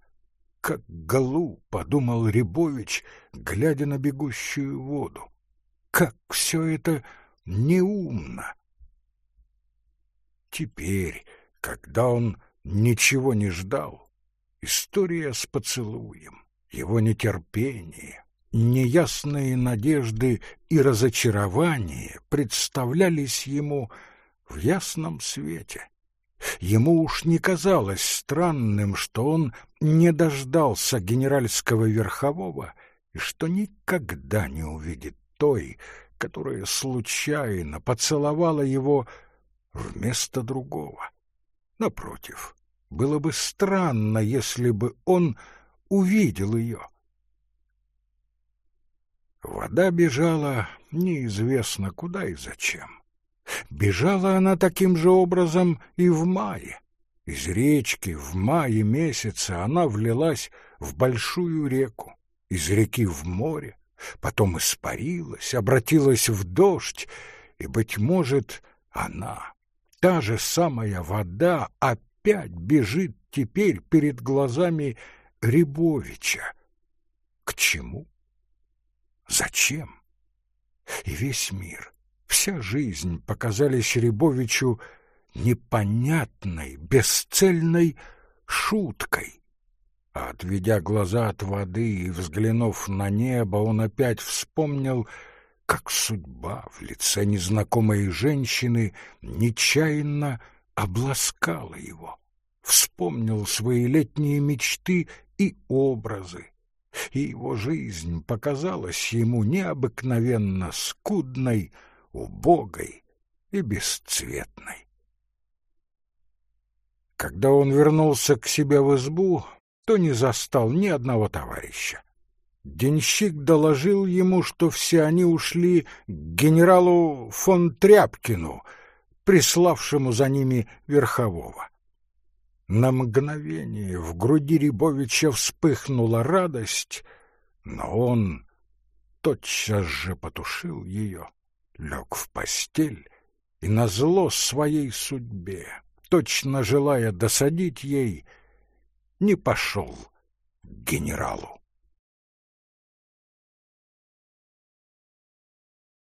Speaker 1: Как глупо, — думал Рябович, глядя на бегущую воду. Как все это неумно! Теперь, когда он ничего не ждал. История с поцелуем, его нетерпение, неясные надежды и разочарования представлялись ему в ясном свете. Ему уж не казалось странным, что он не дождался генеральского верхового и что никогда не увидит той, которая случайно поцеловала его вместо другого. Напротив, было бы странно, если бы он увидел ее. Вода бежала неизвестно куда и зачем. Бежала она таким же образом и в мае. Из речки в мае месяце она влилась в большую реку, из реки в море, потом испарилась, обратилась в дождь, и, быть может, она та же самая вода опять бежит теперь перед глазами Рябовича. К чему? Зачем? И весь мир, вся жизнь показались Рябовичу непонятной, бесцельной шуткой. А отведя глаза от воды и взглянув на небо, он опять вспомнил как судьба в лице незнакомой женщины нечаянно обласкала его. Вспомнил свои летние мечты и образы, и его жизнь показалась ему необыкновенно скудной, убогой и бесцветной. Когда он вернулся к себе в избу, то не застал ни одного товарища. Денщик доложил ему, что все они ушли к генералу фон Тряпкину, приславшему за ними верхового. На мгновение в груди Рябовича вспыхнула радость, но он тотчас же потушил ее, лег в постель и назло своей судьбе, точно желая досадить ей, не пошел к генералу.